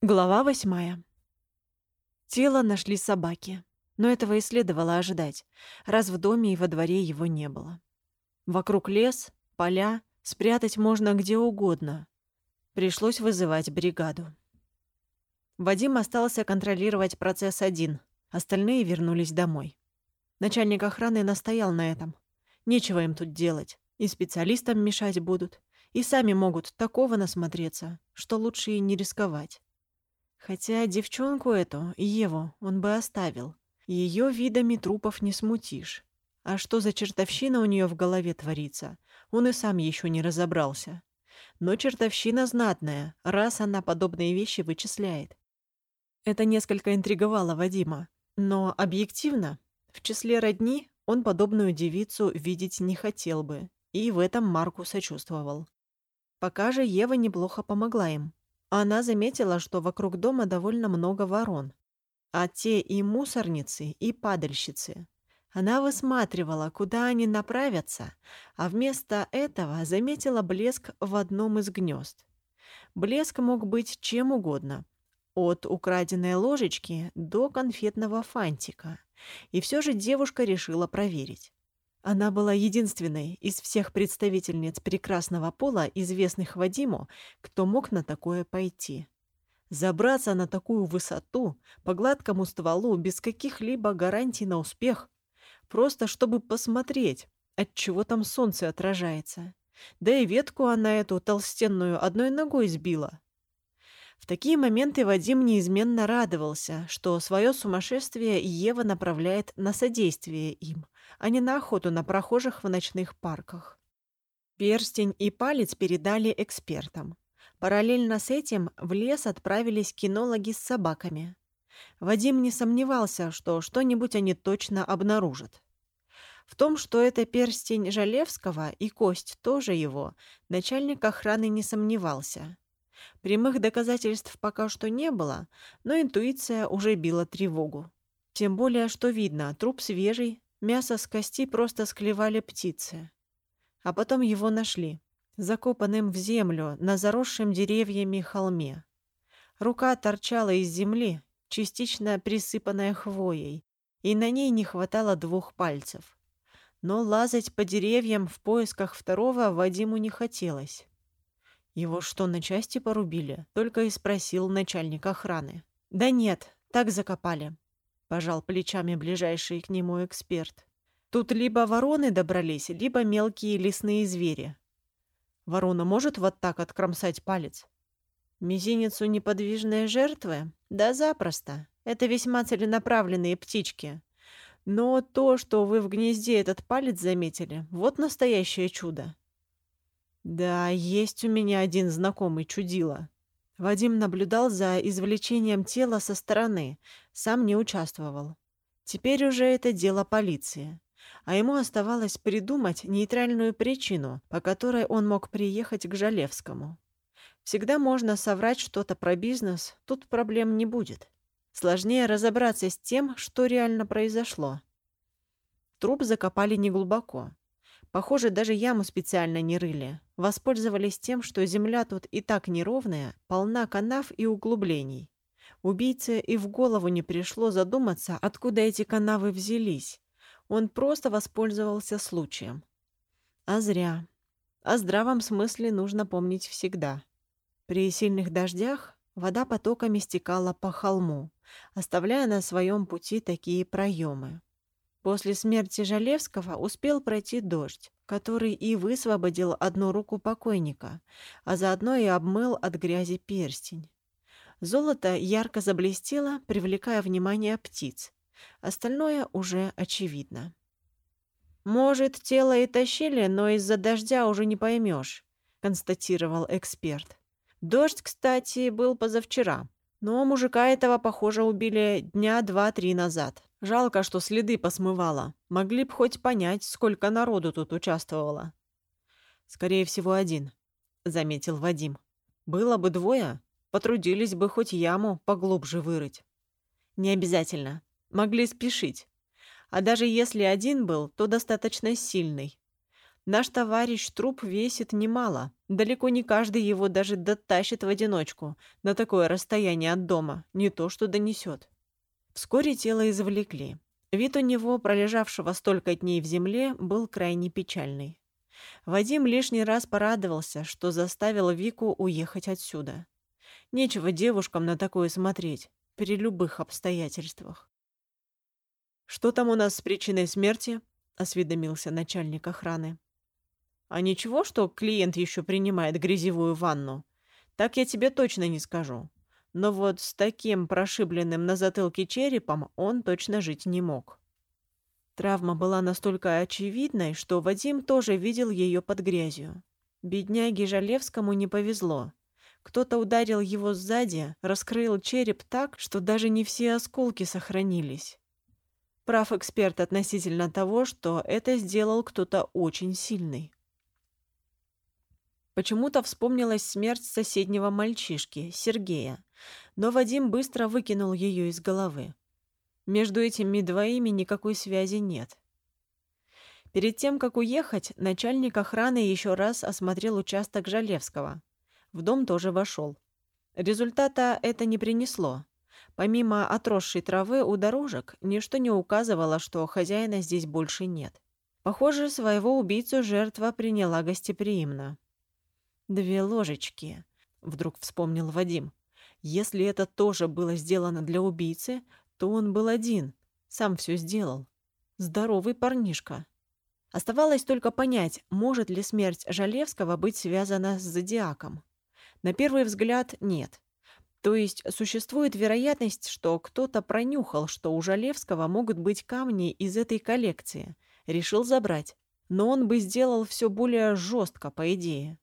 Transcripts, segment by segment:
Глава восьмая. Тело нашли собаки, но этого и следовало ожидать, раз в доме и во дворе его не было. Вокруг лес, поля, спрятать можно где угодно. Пришлось вызывать бригаду. Вадим остался контролировать процесс один, остальные вернулись домой. Начальник охраны настоял на этом. Нечего им тут делать, и специалистам мешать будут, и сами могут такого насмотреться, что лучше и не рисковать. Хотя девчонку эту, Еву, он бы оставил. Ее видами трупов не смутишь. А что за чертовщина у нее в голове творится, он и сам еще не разобрался. Но чертовщина знатная, раз она подобные вещи вычисляет. Это несколько интриговало Вадима. Но объективно, в числе родни он подобную девицу видеть не хотел бы, и в этом Марку сочувствовал. Пока же Ева неплохо помогла им. Она заметила, что вокруг дома довольно много ворон. А те и мусорницы, и падальщицы. Она высматривала, куда они направятся, а вместо этого заметила блеск в одном из гнезд. Блеск мог быть чем угодно. От украденной ложечки до конфетного фантика. И все же девушка решила проверить. Она была единственной из всех представительниц прекрасного пола, известных Вадиму, кто мог на такое пойти. Забраться на такую высоту, по гладкому стволу, без каких-либо гарантий на успех, просто чтобы посмотреть, от чего там солнце отражается. Да и ветку она эту толстенную одной ногой сбила. В такие моменты Вадим неизменно радовался, что свое сумасшествие Ева направляет на содействие им, а не на охоту на прохожих в ночных парках. Перстень и палец передали экспертам. Параллельно с этим в лес отправились кинологи с собаками. Вадим не сомневался, что что-нибудь они точно обнаружат. В том, что это перстень Жалевского и кость тоже его, начальник охраны не сомневался. Прямых доказательств пока что не было, но интуиция уже била тревогу. Тем более, что видно, труп свежий, мясо с кости просто склевали птицы. А потом его нашли, закопанным в землю на заросшем деревьями холме. Рука торчала из земли, частично присыпанная хвоей, и на ней не хватало двух пальцев. Но лазать по деревьям в поисках второго Вадиму не хотелось. «Его что, на части порубили?» — только и спросил начальник охраны. «Да нет, так закопали», — пожал плечами ближайший к нему эксперт. «Тут либо вороны добрались, либо мелкие лесные звери. Ворона может вот так откромсать палец?» «Мизинец у неподвижной жертвы? Да запросто. Это весьма целенаправленные птички. Но то, что вы в гнезде этот палец заметили, вот настоящее чудо. Да, есть у меня один знакомый чудило. Вадим наблюдал за извлечением тела со стороны, сам не участвовал. Теперь уже это дело полиции. А ему оставалось придумать нейтральную причину, по которой он мог приехать к Жалевскому. Всегда можно соврать что-то про бизнес, тут проблем не будет. Сложнее разобраться с тем, что реально произошло. Труп закопали неглубоко. Похоже, даже яму специально не рыли. Воспользовались тем, что земля тут и так неровная, полна канав и углублений. Убийце и в голову не пришло задуматься, откуда эти канавы взялись. Он просто воспользовался случаем. А зря. О здравом смысле нужно помнить всегда. При сильных дождях вода потоками стекала по холму, оставляя на своем пути такие проемы. После смерти Жалевского успел пройти дождь, который и высвободил одну руку покойника, а заодно и обмыл от грязи перстень. Золото ярко заблестело, привлекая внимание птиц. Остальное уже очевидно. «Может, тело и тащили, но из-за дождя уже не поймешь», — констатировал эксперт. «Дождь, кстати, был позавчера, но мужика этого, похоже, убили дня два-три назад». Жалко, что следы посмывало. Могли б хоть понять, сколько народу тут участвовало. Скорее всего, один, заметил Вадим. Было бы двое, потрудились бы хоть яму поглубже вырыть. Не обязательно. Могли спешить. А даже если один был, то достаточно сильный. Наш товарищ труп весит немало. Далеко не каждый его даже дотащит в одиночку на такое расстояние от дома, не то что донесет. Вскоре тело извлекли. Вид у него, пролежавшего столько дней в земле, был крайне печальный. Вадим лишний раз порадовался, что заставил Вику уехать отсюда. Нечего девушкам на такое смотреть, при любых обстоятельствах. «Что там у нас с причиной смерти?» — осведомился начальник охраны. А ничего, что клиент еще принимает грязевую ванну? Так я тебе точно не скажу. Но вот с таким прошибленным на затылке черепом он точно жить не мог. Травма была настолько очевидной, что Вадим тоже видел ее под грязью. Бедняге Жалевскому не повезло. Кто-то ударил его сзади, раскрыл череп так, что даже не все осколки сохранились. Прав эксперт относительно того, что это сделал кто-то очень сильный. Почему-то вспомнилась смерть соседнего мальчишки, Сергея, но Вадим быстро выкинул ее из головы. Между этими двоими никакой связи нет. Перед тем, как уехать, начальник охраны еще раз осмотрел участок Жалевского. В дом тоже вошел. Результата это не принесло. Помимо отросшей травы у дорожек, ничто не указывало, что хозяина здесь больше нет. Похоже, своего убийцу жертва приняла гостеприимно. «Две ложечки», — вдруг вспомнил Вадим. «Если это тоже было сделано для убийцы, то он был один, сам все сделал. Здоровый парнишка». Оставалось только понять, может ли смерть Жалевского быть связана с зодиаком. На первый взгляд нет. То есть существует вероятность, что кто-то пронюхал, что у Жалевского могут быть камни из этой коллекции, решил забрать. Но он бы сделал все более жестко, по идее.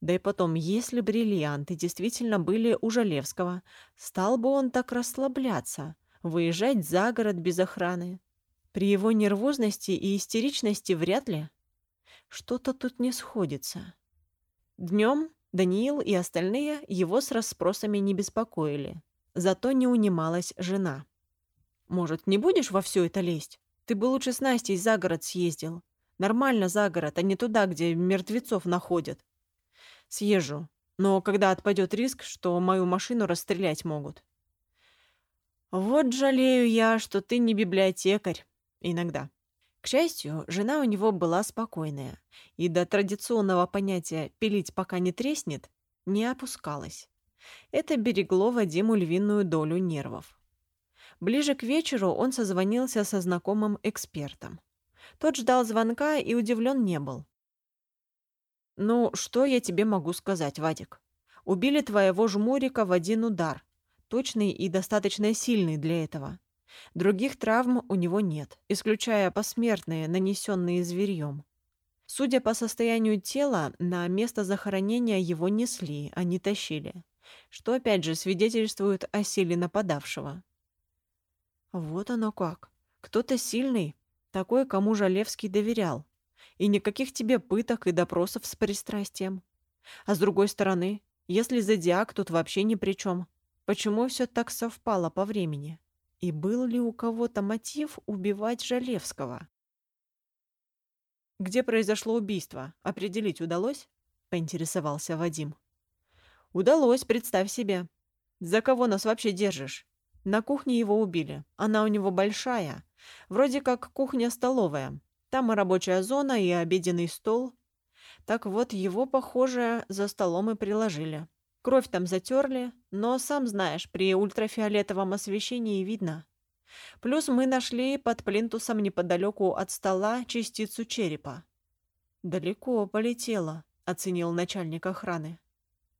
Да и потом, если бриллианты действительно были у Жалевского, стал бы он так расслабляться, выезжать за город без охраны. При его нервозности и истеричности вряд ли. Что-то тут не сходится. Днем Даниил и остальные его с расспросами не беспокоили. Зато не унималась жена. «Может, не будешь во все это лезть? Ты бы лучше с Настей за город съездил. Нормально за город, а не туда, где мертвецов находят. Съезжу. Но когда отпадет риск, что мою машину расстрелять могут. Вот жалею я, что ты не библиотекарь. Иногда. К счастью, жена у него была спокойная, и до традиционного понятия «пилить, пока не треснет» не опускалась. Это берегло Вадиму львиную долю нервов. Ближе к вечеру он созвонился со знакомым экспертом. Тот ждал звонка и удивлен не был. «Ну, что я тебе могу сказать, Вадик? Убили твоего жмурика в один удар. Точный и достаточно сильный для этого. Других травм у него нет, исключая посмертные, нанесенные зверьем. Судя по состоянию тела, на место захоронения его несли, а не тащили, что опять же свидетельствует о силе нападавшего. Вот оно как. Кто-то сильный, такой, кому Жалевский доверял, и никаких тебе пыток и допросов с пристрастием. А с другой стороны, если зодиак тут вообще ни при чем, почему все так совпало по времени? И был ли у кого-то мотив убивать Жалевского? «Где произошло убийство? Определить удалось?» — поинтересовался Вадим. «Удалось, представь себе. За кого нас вообще держишь? На кухне его убили. Она у него большая. Вроде как кухня-столовая. Там и рабочая зона, и обеденный стол. Так вот, его, похоже, за столом и приложили. Кровь там затерли, но, сам знаешь, при ультрафиолетовом освещении видно. Плюс мы нашли под плинтусом неподалеку от стола частицу черепа. «Далеко полетела», — оценил начальник охраны.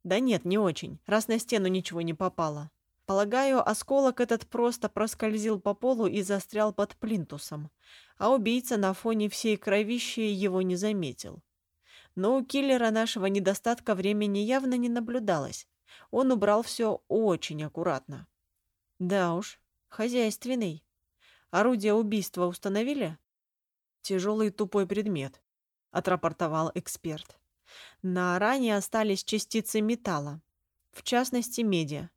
«Да нет, не очень, раз на стену ничего не попало. Полагаю, осколок этот просто проскользил по полу и застрял под плинтусом, а убийца на фоне всей кровищи его не заметил. Но у киллера нашего недостатка времени явно не наблюдалось. Он убрал все очень аккуратно. Да уж, хозяйственный. Орудие убийства установили? Тяжелый тупой предмет, отрапортовал эксперт. На ране остались частицы металла, в частности меди.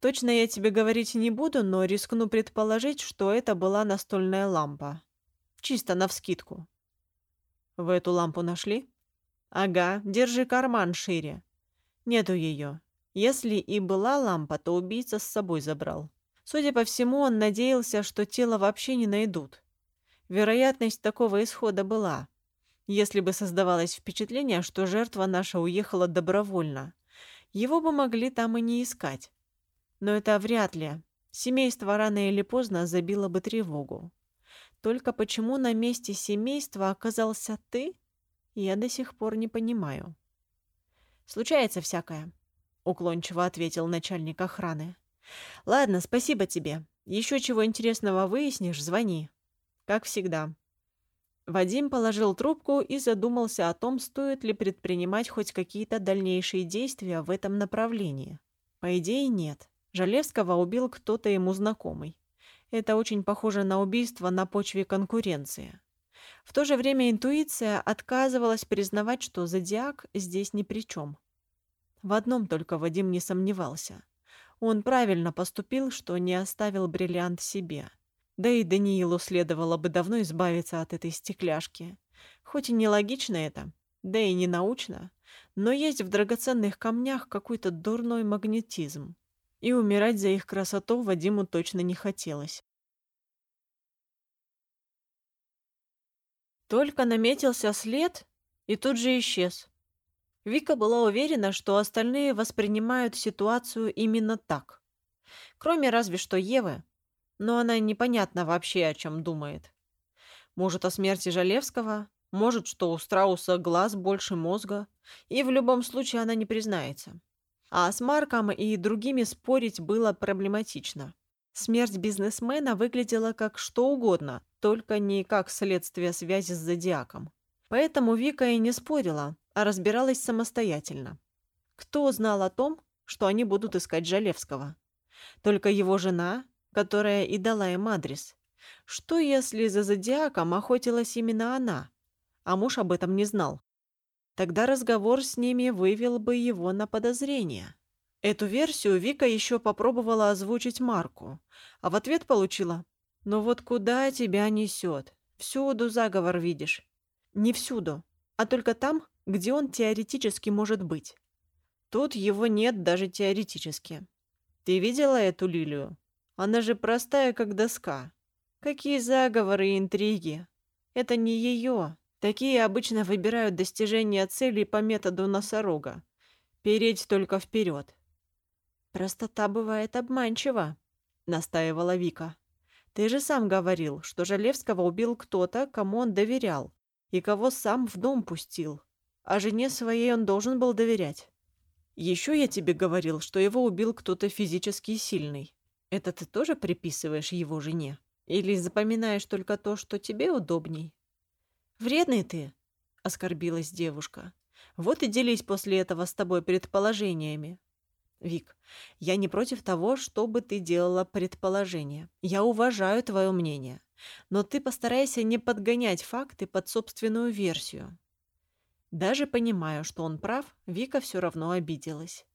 Точно я тебе говорить не буду, но рискну предположить, что это была настольная лампа. Чисто навскидку. Вы эту лампу нашли? Ага, держи карман шире. Нету ее. Если и была лампа, то убийца с собой забрал. Судя по всему, он надеялся, что тело вообще не найдут. Вероятность такого исхода была. Если бы создавалось впечатление, что жертва наша уехала добровольно, его бы могли там и не искать. Но это вряд ли. Семейство рано или поздно забило бы тревогу. Только почему на месте семейства оказался ты, я до сих пор не понимаю. «Случается всякое», — уклончиво ответил начальник охраны. «Ладно, спасибо тебе. Еще чего интересного выяснишь, звони. Как всегда». Вадим положил трубку и задумался о том, стоит ли предпринимать хоть какие-то дальнейшие действия в этом направлении. По идее, нет. Жалевского убил кто-то ему знакомый. Это очень похоже на убийство на почве конкуренции. В то же время интуиция отказывалась признавать, что зодиак здесь ни при чем. В одном только Вадим не сомневался. Он правильно поступил, что не оставил бриллиант себе. Да и Даниилу следовало бы давно избавиться от этой стекляшки. Хоть и нелогично это, да и не научно, но есть в драгоценных камнях какой-то дурной магнетизм. И умирать за их красоту Вадиму точно не хотелось. Только наметился след и тут же исчез. Вика была уверена, что остальные воспринимают ситуацию именно так. Кроме разве что Евы, но она непонятно вообще о чем думает. Может, о смерти Жалевского, может, что у страуса глаз больше мозга, и в любом случае она не признается. А с Марком и другими спорить было проблематично. Смерть бизнесмена выглядела как что угодно, только не как следствие связи с Зодиаком. Поэтому Вика и не спорила, а разбиралась самостоятельно. Кто знал о том, что они будут искать Жалевского? Только его жена которая и дала им адрес. Что, если за зодиаком охотилась именно она, а муж об этом не знал? Тогда разговор с ними вывел бы его на подозрение. Эту версию Вика еще попробовала озвучить Марку, а в ответ получила «Ну вот куда тебя несет? Всюду заговор видишь». Не всюду, а только там, где он теоретически может быть. Тут его нет даже теоретически. Ты видела эту лилию? Она же простая, как доска. Какие заговоры и интриги? Это не ее. Такие обычно выбирают достижение целей по методу носорога. Переть только вперед. «Простота бывает обманчива», — настаивала Вика. «Ты же сам говорил, что Жалевского убил кто-то, кому он доверял, и кого сам в дом пустил. А жене своей он должен был доверять. Еще я тебе говорил, что его убил кто-то физически сильный. Это ты тоже приписываешь его жене? Или запоминаешь только то, что тебе удобней? Вредный ты, оскорбилась девушка. Вот и делись после этого с тобой предположениями. Вик, я не против того, чтобы ты делала предположения. Я уважаю твое мнение. Но ты постарайся не подгонять факты под собственную версию. Даже понимая, что он прав, Вика все равно обиделась.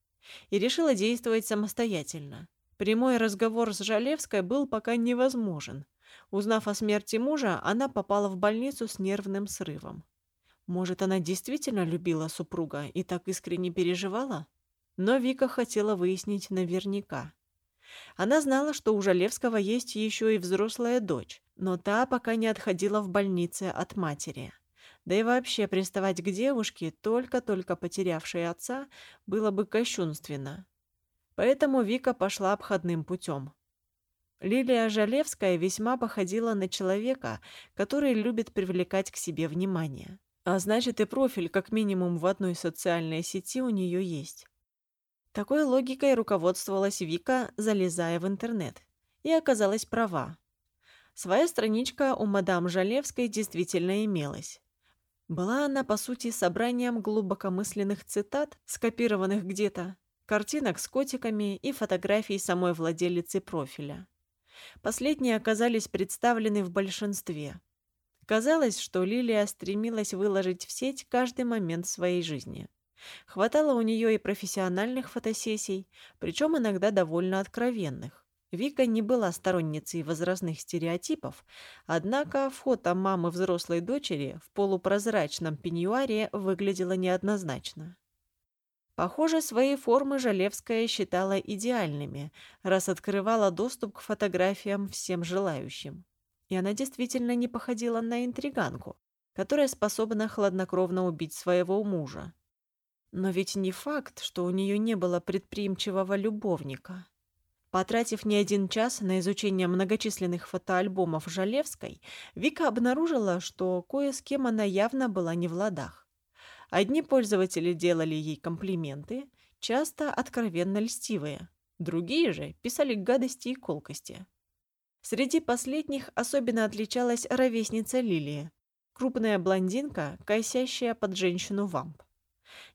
И решила действовать самостоятельно. Прямой разговор с Жалевской был пока невозможен. Узнав о смерти мужа, она попала в больницу с нервным срывом. Может, она действительно любила супруга и так искренне переживала? Но Вика хотела выяснить наверняка. Она знала, что у Жалевского есть еще и взрослая дочь, но та пока не отходила в больнице от матери. Да и вообще приставать к девушке, только-только потерявшей отца, было бы кощунственно. Поэтому Вика пошла обходным путем. Лилия Жалевская весьма походила на человека, который любит привлекать к себе внимание. А значит, и профиль как минимум в одной социальной сети у нее есть. Такой логикой руководствовалась Вика, залезая в интернет. И оказалась права. Своя страничка у мадам Жалевской действительно имелась. Была она, по сути, собранием глубокомысленных цитат, скопированных где-то, картинок с котиками и фотографий самой владелицы профиля. Последние оказались представлены в большинстве. Казалось, что Лилия стремилась выложить в сеть каждый момент своей жизни. Хватало у нее и профессиональных фотосессий, причем иногда довольно откровенных. Вика не была сторонницей возрастных стереотипов, однако фото мамы взрослой дочери в полупрозрачном пеньюаре выглядело неоднозначно. Похоже, свои формы Жалевская считала идеальными, раз открывала доступ к фотографиям всем желающим. И она действительно не походила на интриганку, которая способна хладнокровно убить своего мужа. Но ведь не факт, что у нее не было предприимчивого любовника. Потратив не один час на изучение многочисленных фотоальбомов Жалевской, Вика обнаружила, что кое с кем она явно была не в ладах. Одни пользователи делали ей комплименты, часто откровенно льстивые, другие же писали гадости и колкости. Среди последних особенно отличалась ровесница Лилия, крупная блондинка, косящая под женщину вамп.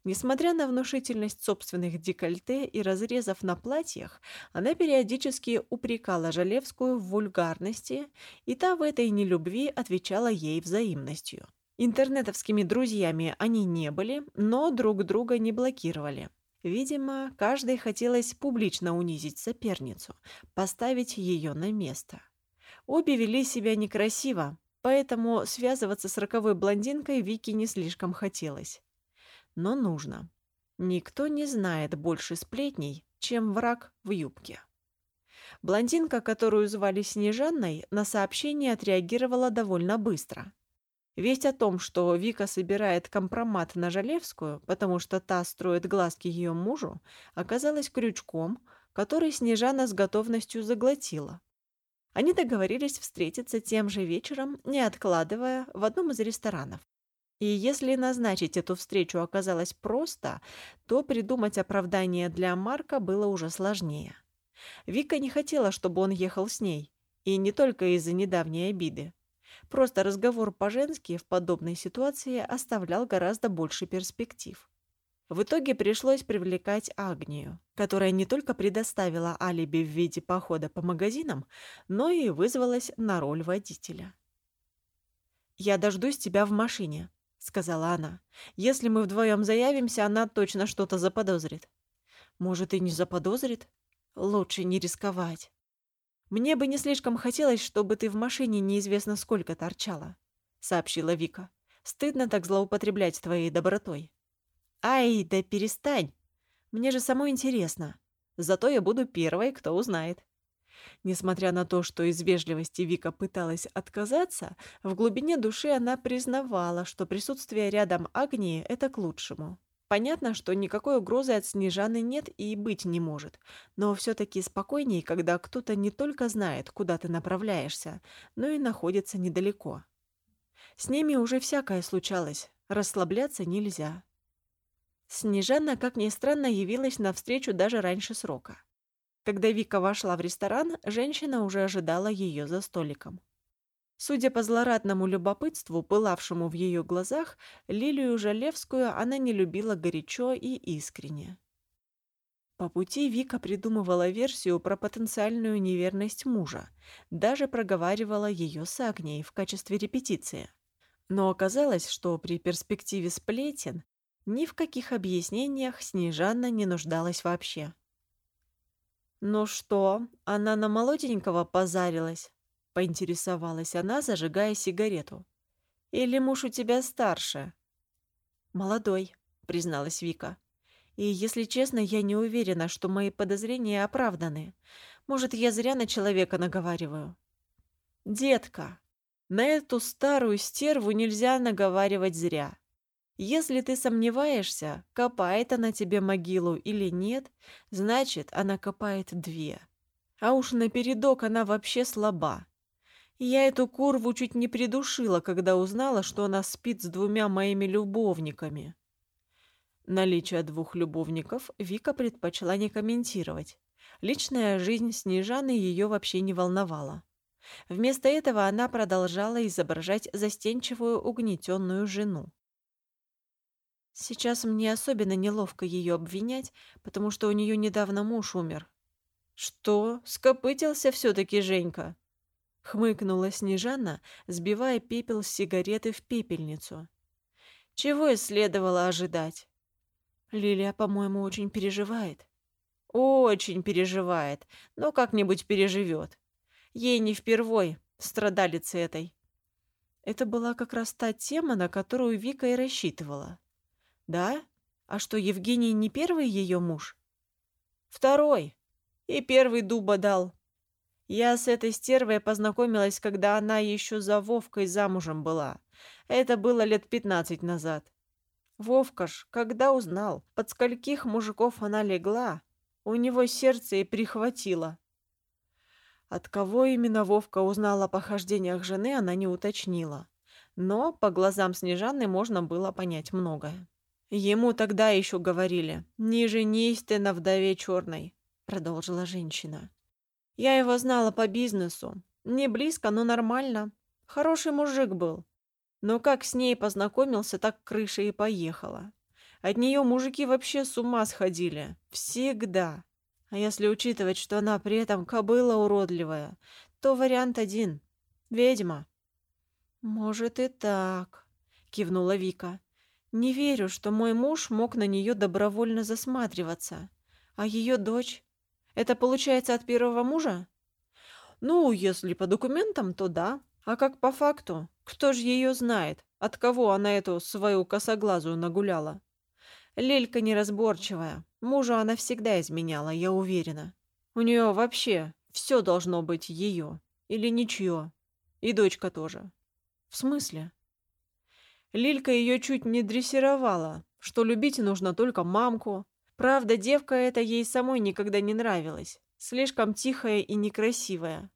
Несмотря на внушительность собственных декольте и разрезов на платьях, она периодически упрекала Жалевскую в вульгарности, и та в этой нелюбви отвечала ей взаимностью. Интернетовскими друзьями они не были, но друг друга не блокировали. Видимо, каждой хотелось публично унизить соперницу, поставить ее на место. Обе вели себя некрасиво, поэтому связываться с роковой блондинкой Вике не слишком хотелось но нужно. Никто не знает больше сплетней, чем враг в юбке. Блондинка, которую звали Снежанной, на сообщение отреагировала довольно быстро. Весть о том, что Вика собирает компромат на Жалевскую, потому что та строит глазки ее мужу, оказалась крючком, который Снежана с готовностью заглотила. Они договорились встретиться тем же вечером, не откладывая, в одном из ресторанов. И если назначить эту встречу оказалось просто, то придумать оправдание для Марка было уже сложнее. Вика не хотела, чтобы он ехал с ней, и не только из-за недавней обиды. Просто разговор по-женски в подобной ситуации оставлял гораздо больше перспектив. В итоге пришлось привлекать Агнию, которая не только предоставила алиби в виде похода по магазинам, но и вызвалась на роль водителя. «Я дождусь тебя в машине», сказала она. «Если мы вдвоем заявимся, она точно что-то заподозрит». «Может, и не заподозрит? Лучше не рисковать. Мне бы не слишком хотелось, чтобы ты в машине неизвестно сколько торчала», — сообщила Вика. «Стыдно так злоупотреблять твоей добротой». «Ай, да перестань! Мне же самой интересно. Зато я буду первой, кто узнает». Несмотря на то, что из вежливости Вика пыталась отказаться, в глубине души она признавала, что присутствие рядом Агнии – это к лучшему. Понятно, что никакой угрозы от Снежаны нет и быть не может, но все-таки спокойней, когда кто-то не только знает, куда ты направляешься, но и находится недалеко. С ними уже всякое случалось, расслабляться нельзя. Снежана, как ни странно, явилась навстречу даже раньше срока. Когда Вика вошла в ресторан, женщина уже ожидала ее за столиком. Судя по злорадному любопытству, пылавшему в ее глазах, Лилию Жалевскую она не любила горячо и искренне. По пути Вика придумывала версию про потенциальную неверность мужа, даже проговаривала ее с Агнией в качестве репетиции. Но оказалось, что при перспективе сплетен ни в каких объяснениях Снежана не нуждалась вообще. «Ну что, она на молоденького позарилась?» — поинтересовалась она, зажигая сигарету. «Или муж у тебя старше?» «Молодой», — призналась Вика. «И, если честно, я не уверена, что мои подозрения оправданы. Может, я зря на человека наговариваю?» «Детка, на эту старую стерву нельзя наговаривать зря. Если ты сомневаешься, копает она тебе могилу или нет, значит, она копает две. А уж напередок она вообще слаба. Я эту курву чуть не придушила, когда узнала, что она спит с двумя моими любовниками. Наличие двух любовников Вика предпочла не комментировать. Личная жизнь Снежаны ее вообще не волновала. Вместо этого она продолжала изображать застенчивую угнетенную жену. Сейчас мне особенно неловко ее обвинять, потому что у нее недавно муж умер. «Что? Скопытился все-таки Женька?» Хмыкнула Снежана, сбивая пепел с сигареты в пепельницу. «Чего и следовало ожидать?» «Лилия, по-моему, очень переживает». Очень переживает, но как-нибудь переживет. Ей не впервой, страдалицы этой. Это была как раз та тема, на которую Вика и рассчитывала. Да? А что, Евгений не первый ее муж? Второй. И первый дуба дал. Я с этой стервой познакомилась, когда она еще за Вовкой замужем была. Это было лет пятнадцать назад. Вовка ж, когда узнал, под скольких мужиков она легла, у него сердце и прихватило. От кого именно Вовка узнала о похождениях жены, она не уточнила. Но по глазам Снежаны можно было понять многое. Ему тогда еще говорили «Не женись ты на вдове черной», — продолжила женщина. «Я его знала по бизнесу. Не близко, но нормально. Хороший мужик был. Но как с ней познакомился, так крыша и поехала. От нее мужики вообще с ума сходили. Всегда. А если учитывать, что она при этом кобыла уродливая, то вариант один — ведьма. «Может и так», — кивнула Вика. «Не верю, что мой муж мог на нее добровольно засматриваться. А ее дочь? Это получается от первого мужа?» «Ну, если по документам, то да. А как по факту? Кто же ее знает, от кого она эту свою косоглазую нагуляла? Лелька неразборчивая. Мужу она всегда изменяла, я уверена. У нее вообще все должно быть ее. Или ничье. И дочка тоже. В смысле? Лилька ее чуть не дрессировала, что любить нужно только мамку. Правда, девка эта ей самой никогда не нравилась. Слишком тихая и некрасивая.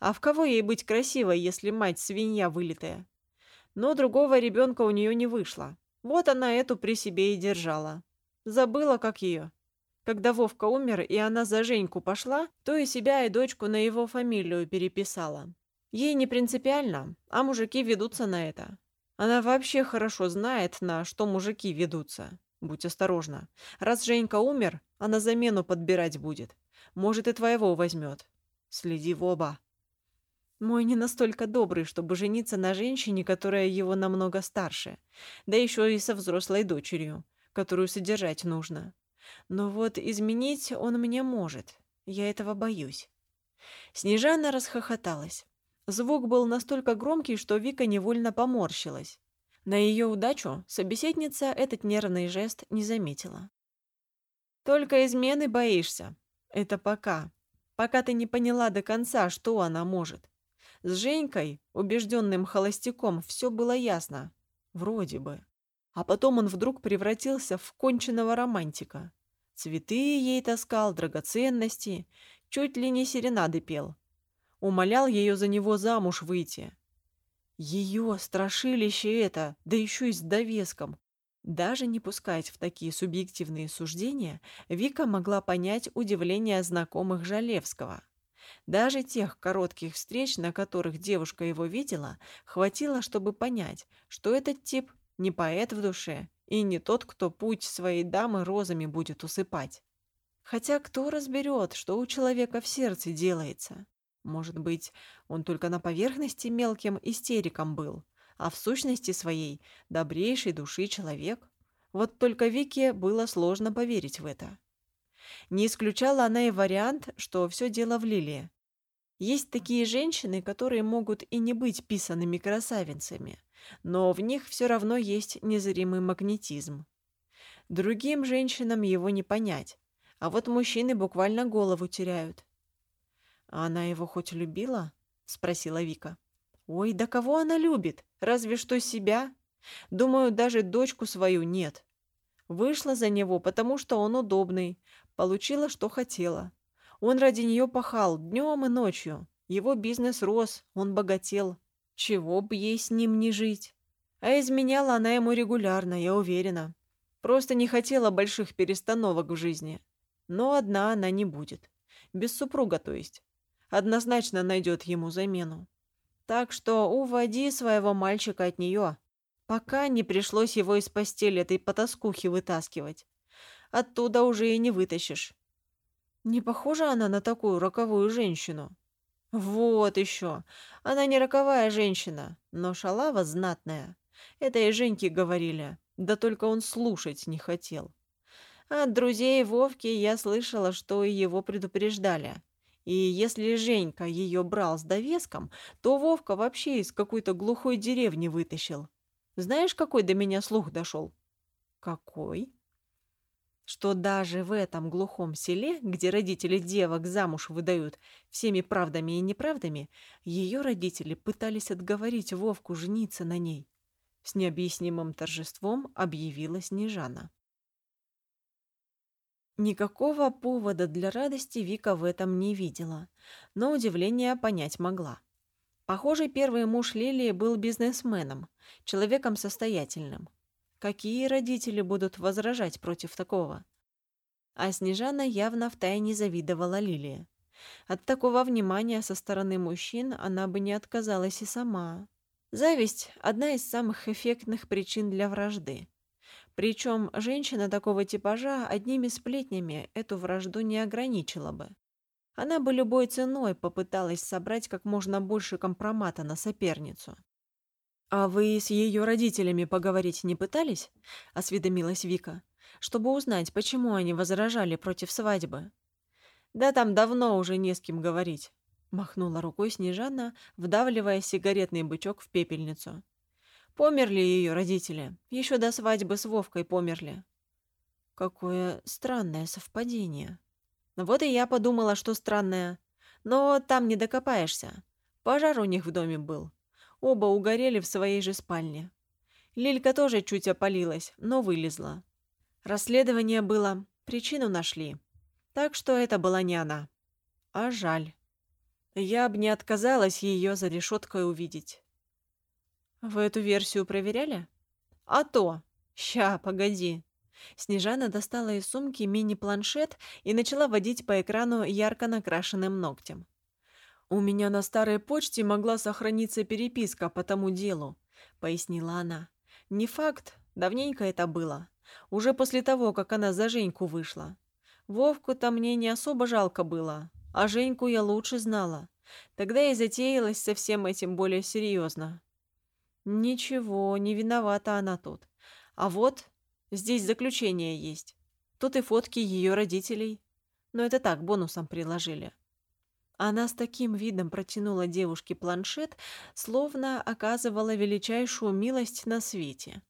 А в кого ей быть красивой, если мать свинья вылитая? Но другого ребенка у нее не вышло. Вот она эту при себе и держала. Забыла, как ее. Когда Вовка умер, и она за Женьку пошла, то и себя, и дочку на его фамилию переписала. Ей не принципиально, а мужики ведутся на это. Она вообще хорошо знает, на что мужики ведутся. Будь осторожна. Раз Женька умер, она замену подбирать будет. Может, и твоего возьмет. Следи в оба. Мой не настолько добрый, чтобы жениться на женщине, которая его намного старше, да еще и со взрослой дочерью, которую содержать нужно. Но вот изменить он мне может. Я этого боюсь. Снежана расхохоталась. Звук был настолько громкий, что Вика невольно поморщилась. На ее удачу собеседница этот нервный жест не заметила. «Только измены боишься. Это пока. Пока ты не поняла до конца, что она может. С Женькой, убежденным холостяком, все было ясно. Вроде бы. А потом он вдруг превратился в конченного романтика. Цветы ей таскал, драгоценности, чуть ли не серенады пел. Умолял ее за него замуж выйти. Ее страшилище это, да еще и с довеском. Даже не пускать в такие субъективные суждения, Вика могла понять удивление знакомых Жалевского – даже тех коротких встреч, на которых девушка его видела, хватило, чтобы понять, что этот тип не поэт в душе и не тот, кто путь своей дамы розами будет усыпать. Хотя кто разберет, что у человека в сердце делается? Может быть, он только на поверхности мелким истериком был, а в сущности своей добрейшей души человек? Вот только Вике было сложно поверить в это. Не исключала она и вариант, что все дело в Лилии. Есть такие женщины, которые могут и не быть писанными красавицами, но в них все равно есть незримый магнетизм. Другим женщинам его не понять, а вот мужчины буквально голову теряют. «А она его хоть любила?» — спросила Вика. «Ой, да кого она любит? Разве что себя? Думаю, даже дочку свою нет. Вышла за него, потому что он удобный, Получила, что хотела. Он ради нее пахал днем и ночью. Его бизнес рос, он богател. Чего бы ей с ним не жить? А изменяла она ему регулярно, я уверена. Просто не хотела больших перестановок в жизни. Но одна она не будет. Без супруга, то есть. Однозначно найдет ему замену. Так что уводи своего мальчика от нее, пока не пришлось его из постели этой потаскухи вытаскивать оттуда уже и не вытащишь. Не похожа она на такую роковую женщину? Вот еще. Она не роковая женщина, но шалава знатная. Это и Женьке говорили, да только он слушать не хотел. От друзей Вовки я слышала, что его предупреждали. И если Женька ее брал с довеском, то Вовка вообще из какой-то глухой деревни вытащил. Знаешь, какой до меня слух дошел? Какой? Что даже в этом глухом селе, где родители девок замуж выдают всеми правдами и неправдами, ее родители пытались отговорить Вовку жениться на ней. С необъяснимым торжеством объявила Снежана. Никакого повода для радости Вика в этом не видела, но удивление понять могла. Похоже, первый муж Лилии был бизнесменом, человеком состоятельным. Какие родители будут возражать против такого? А Снежана явно втайне завидовала Лилии. От такого внимания со стороны мужчин она бы не отказалась и сама. Зависть – одна из самых эффектных причин для вражды. Причем женщина такого типажа одними сплетнями эту вражду не ограничила бы. Она бы любой ценой попыталась собрать как можно больше компромата на соперницу. «А вы с ее родителями поговорить не пытались?» – осведомилась Вика, чтобы узнать, почему они возражали против свадьбы. «Да там давно уже не с кем говорить. Махнула рукой Снежана, вдавливая сигаретный бычок в пепельницу. Померли ее родители. Еще до свадьбы с Вовкой померли. Какое странное совпадение. Вот и я подумала, что странное. Но там не докопаешься. Пожар у них в доме был. Оба угорели в своей же спальне. Лилька тоже чуть опалилась, но вылезла. Расследование было, причину нашли. Так что это была не она. А жаль. Я бы не отказалась ее за решеткой увидеть. Вы эту версию проверяли? А то. Ща, погоди. Снежана достала из сумки мини-планшет и начала водить по экрану ярко накрашенным ногтем. «У меня на старой почте могла сохраниться переписка по тому делу», — пояснила она. «Не факт, давненько это было. Уже после того, как она за Женьку вышла. Вовку-то мне не особо жалко было, а Женьку я лучше знала. Тогда и затеялась со всем этим более серьезно. Ничего, не виновата она тут. А вот, здесь заключение есть. Тут и фотки ее родителей. Но это так, бонусом приложили. Она с таким видом протянула девушке планшет, словно оказывала величайшую милость на свете.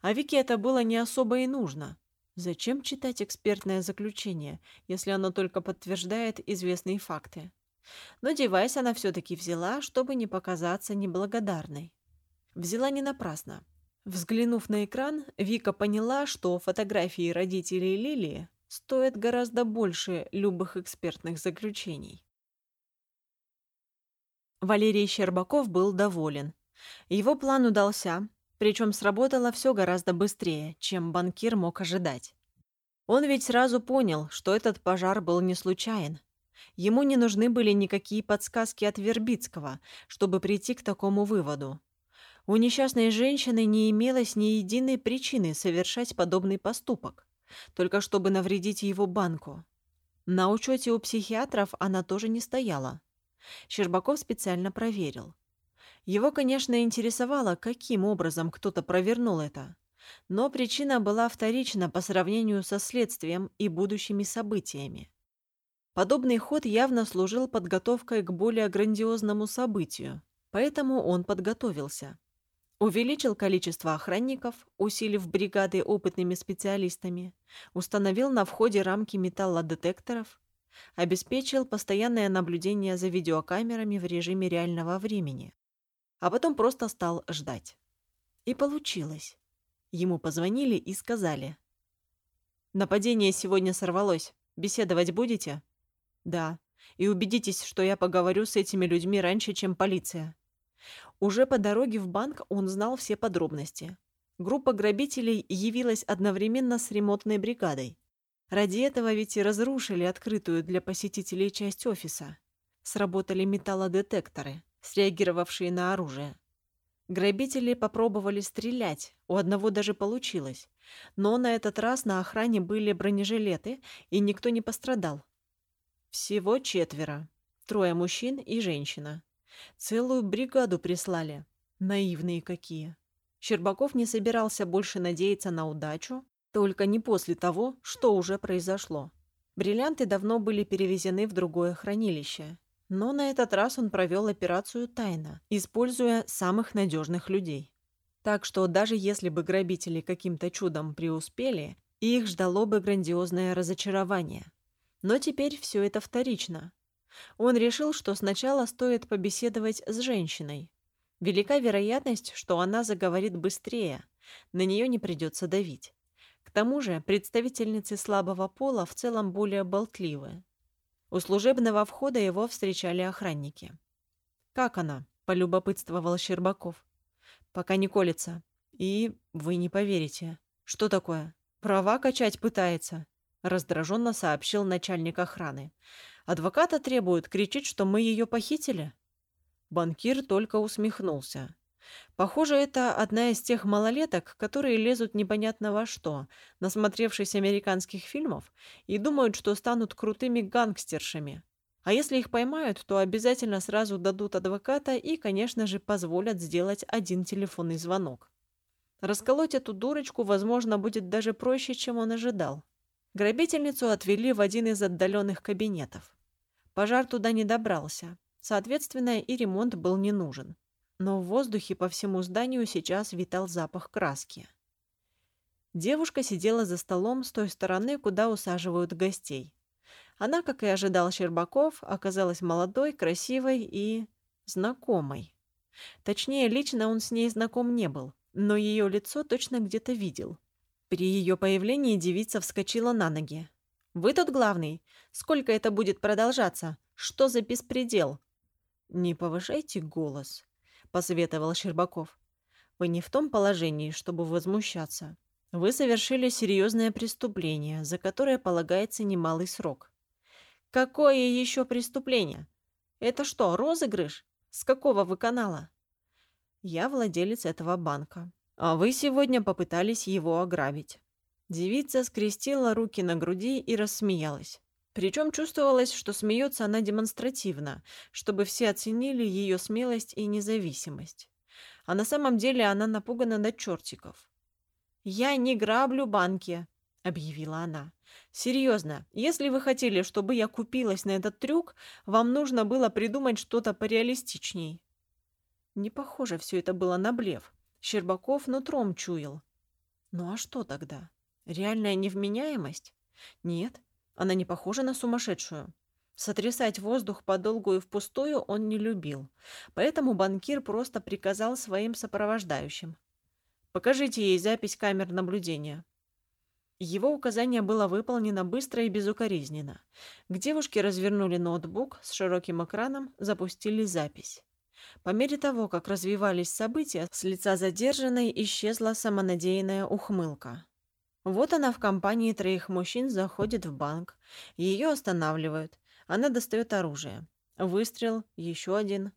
А Вике это было не особо и нужно. Зачем читать экспертное заключение, если оно только подтверждает известные факты? Но девайс она все-таки взяла, чтобы не показаться неблагодарной. Взяла не напрасно. Взглянув на экран, Вика поняла, что фотографии родителей Лилии стоят гораздо больше любых экспертных заключений. Валерий Щербаков был доволен. Его план удался, причем сработало все гораздо быстрее, чем банкир мог ожидать. Он ведь сразу понял, что этот пожар был не случайен. Ему не нужны были никакие подсказки от Вербицкого, чтобы прийти к такому выводу. У несчастной женщины не имелось ни единой причины совершать подобный поступок, только чтобы навредить его банку. На учете у психиатров она тоже не стояла. Щербаков специально проверил. Его, конечно, интересовало, каким образом кто-то провернул это. Но причина была вторична по сравнению со следствием и будущими событиями. Подобный ход явно служил подготовкой к более грандиозному событию, поэтому он подготовился. Увеличил количество охранников, усилив бригады опытными специалистами, установил на входе рамки металлодетекторов, обеспечил постоянное наблюдение за видеокамерами в режиме реального времени, а потом просто стал ждать. И получилось. Ему позвонили и сказали. «Нападение сегодня сорвалось. Беседовать будете?» «Да. И убедитесь, что я поговорю с этими людьми раньше, чем полиция». Уже по дороге в банк он знал все подробности. Группа грабителей явилась одновременно с ремонтной бригадой. Ради этого ведь и разрушили открытую для посетителей часть офиса. Сработали металлодетекторы, среагировавшие на оружие. Грабители попробовали стрелять, у одного даже получилось. Но на этот раз на охране были бронежилеты, и никто не пострадал. Всего четверо. Трое мужчин и женщина. Целую бригаду прислали. Наивные какие. Щербаков не собирался больше надеяться на удачу, Только не после того, что уже произошло. Бриллианты давно были перевезены в другое хранилище. Но на этот раз он провел операцию тайно, используя самых надежных людей. Так что даже если бы грабители каким-то чудом преуспели, их ждало бы грандиозное разочарование. Но теперь все это вторично. Он решил, что сначала стоит побеседовать с женщиной. Велика вероятность, что она заговорит быстрее, на нее не придется давить. К тому же представительницы слабого пола в целом более болтливы. У служебного входа его встречали охранники. «Как она?» – полюбопытствовал Щербаков. «Пока не колется. И вы не поверите. Что такое? Права качать пытается», – раздраженно сообщил начальник охраны. Адвоката требует, кричит, что мы ее похитили?» Банкир только усмехнулся. Похоже, это одна из тех малолеток, которые лезут непонятно во что, насмотревшись американских фильмов, и думают, что станут крутыми гангстершами. А если их поймают, то обязательно сразу дадут адвоката и, конечно же, позволят сделать один телефонный звонок. Расколоть эту дурочку, возможно, будет даже проще, чем он ожидал. Грабительницу отвели в один из отдаленных кабинетов. Пожар туда не добрался. Соответственно, и ремонт был не нужен. Но в воздухе по всему зданию сейчас витал запах краски. Девушка сидела за столом с той стороны, куда усаживают гостей. Она, как и ожидал Щербаков, оказалась молодой, красивой и... знакомой. Точнее, лично он с ней знаком не был, но ее лицо точно где-то видел. При ее появлении девица вскочила на ноги. «Вы тут главный? Сколько это будет продолжаться? Что за беспредел?» «Не повышайте голос», — посоветовал Щербаков. «Вы не в том положении, чтобы возмущаться. Вы совершили серьезное преступление, за которое полагается немалый срок». «Какое еще преступление? Это что, розыгрыш? С какого вы канала?» «Я владелец этого банка, а вы сегодня попытались его ограбить». Девица скрестила руки на груди и рассмеялась. Причем чувствовалось, что смеется она демонстративно, чтобы все оценили ее смелость и независимость. А на самом деле она напугана до чертиков. «Я не граблю банки», — объявила она. «Серьезно, если вы хотели, чтобы я купилась на этот трюк, вам нужно было придумать что-то пореалистичней». Не похоже все это было на блеф. Щербаков нутром чуял. Ну а что тогда? Реальная невменяемость? Нет, она не похожа на сумасшедшую. Сотрясать воздух подолгу и впустую он не любил, поэтому банкир просто приказал своим сопровождающим. «Покажите ей запись камер наблюдения». Его указание было выполнено быстро и безукоризненно. К девушке развернули ноутбук с широким экраном, запустили запись. По мере того, как развивались события, с лица задержанной исчезла самонадеянная ухмылка. Вот она в компании троих мужчин заходит в банк. Ее останавливают. Она достает оружие. Выстрел, еще один.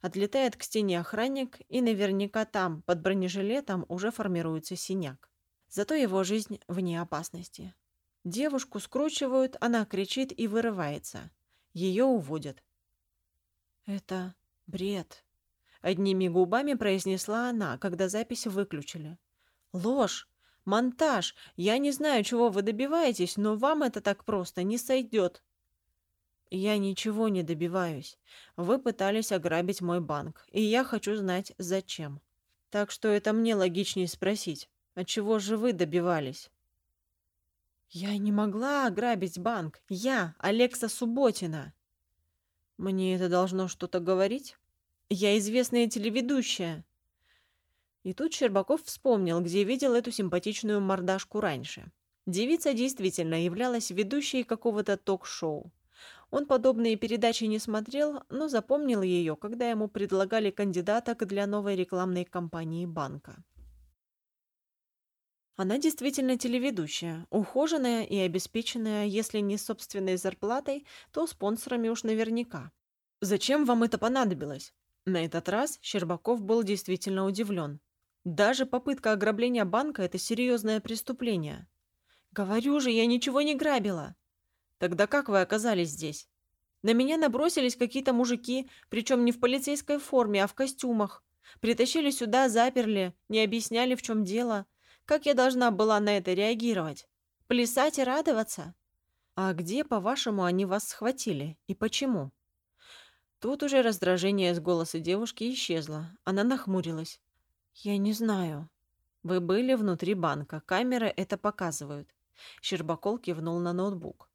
Отлетает к стене охранник, и наверняка там, под бронежилетом, уже формируется синяк. Зато его жизнь вне опасности. Девушку скручивают, она кричит и вырывается. Ее уводят. «Это бред», — одними губами произнесла она, когда запись выключили. «Ложь! Монтаж! Я не знаю, чего вы добиваетесь, но вам это так просто не сойдет. Я ничего не добиваюсь. Вы пытались ограбить мой банк, и я хочу знать, зачем. Так что это мне логичнее спросить, от чего же вы добивались? Я не могла ограбить банк. Я, Алекса Субботина. Мне это должно что-то говорить? Я известная телеведущая. И тут Щербаков вспомнил, где видел эту симпатичную мордашку раньше. Девица действительно являлась ведущей какого-то ток-шоу. Он подобные передачи не смотрел, но запомнил ее, когда ему предлагали кандидаток для новой рекламной кампании банка. Она действительно телеведущая, ухоженная и обеспеченная, если не собственной зарплатой, то спонсорами уж наверняка. «Зачем вам это понадобилось?» На этот раз Щербаков был действительно удивлен. Даже попытка ограбления банка – это серьезное преступление. Говорю же, я ничего не грабила. Тогда как вы оказались здесь? На меня набросились какие-то мужики, причем не в полицейской форме, а в костюмах. Притащили сюда, заперли, не объясняли, в чем дело. Как я должна была на это реагировать? Плясать и радоваться? А где, по-вашему, они вас схватили? И почему? Тут уже раздражение с голоса девушки исчезло. Она нахмурилась. «Я не знаю». «Вы были внутри банка. Камеры это показывают». Щербакол кивнул на ноутбук.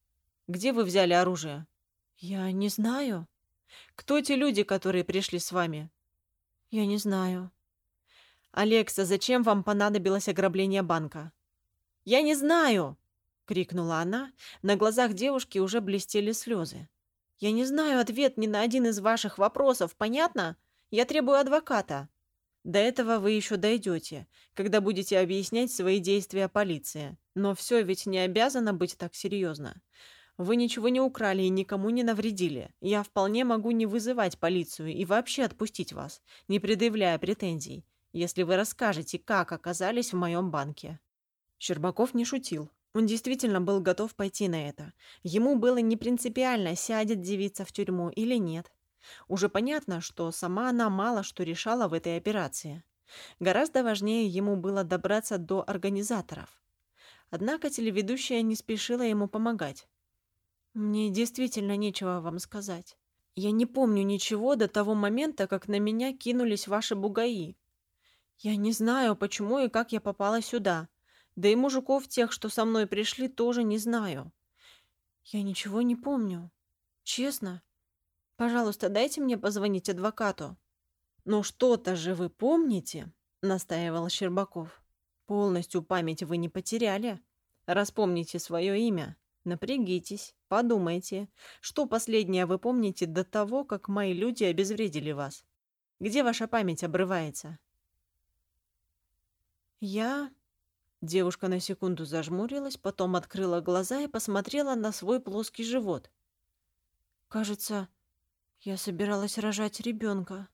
«Где вы взяли оружие?» «Я не знаю». «Кто те люди, которые пришли с вами?» «Я не знаю». «Алекса, зачем вам понадобилось ограбление банка?» «Я не знаю!» — крикнула она. На глазах девушки уже блестели слезы. «Я не знаю ответ ни на один из ваших вопросов, понятно? Я требую адвоката». До этого вы еще дойдете, когда будете объяснять свои действия полиции. Но все ведь не обязано быть так серьезно. Вы ничего не украли и никому не навредили. Я вполне могу не вызывать полицию и вообще отпустить вас, не предъявляя претензий, если вы расскажете, как оказались в моем банке». Щербаков не шутил. Он действительно был готов пойти на это. Ему было не принципиально, сядет девица в тюрьму или нет. Уже понятно, что сама она мало что решала в этой операции. Гораздо важнее ему было добраться до организаторов. Однако телеведущая не спешила ему помогать. «Мне действительно нечего вам сказать. Я не помню ничего до того момента, как на меня кинулись ваши бугаи. Я не знаю, почему и как я попала сюда. Да и мужиков тех, что со мной пришли, тоже не знаю. Я ничего не помню. Честно. Пожалуйста, дайте мне позвонить адвокату». «Ну что-то же вы помните?» — настаивал Щербаков. «Полностью память вы не потеряли. Распомните свое имя. Напрягитесь, подумайте, что последнее вы помните до того, как мои люди обезвредили вас. Где ваша память обрывается?» «Я...» Девушка на секунду зажмурилась, потом открыла глаза и посмотрела на свой плоский живот. «Кажется, я собиралась рожать ребенка.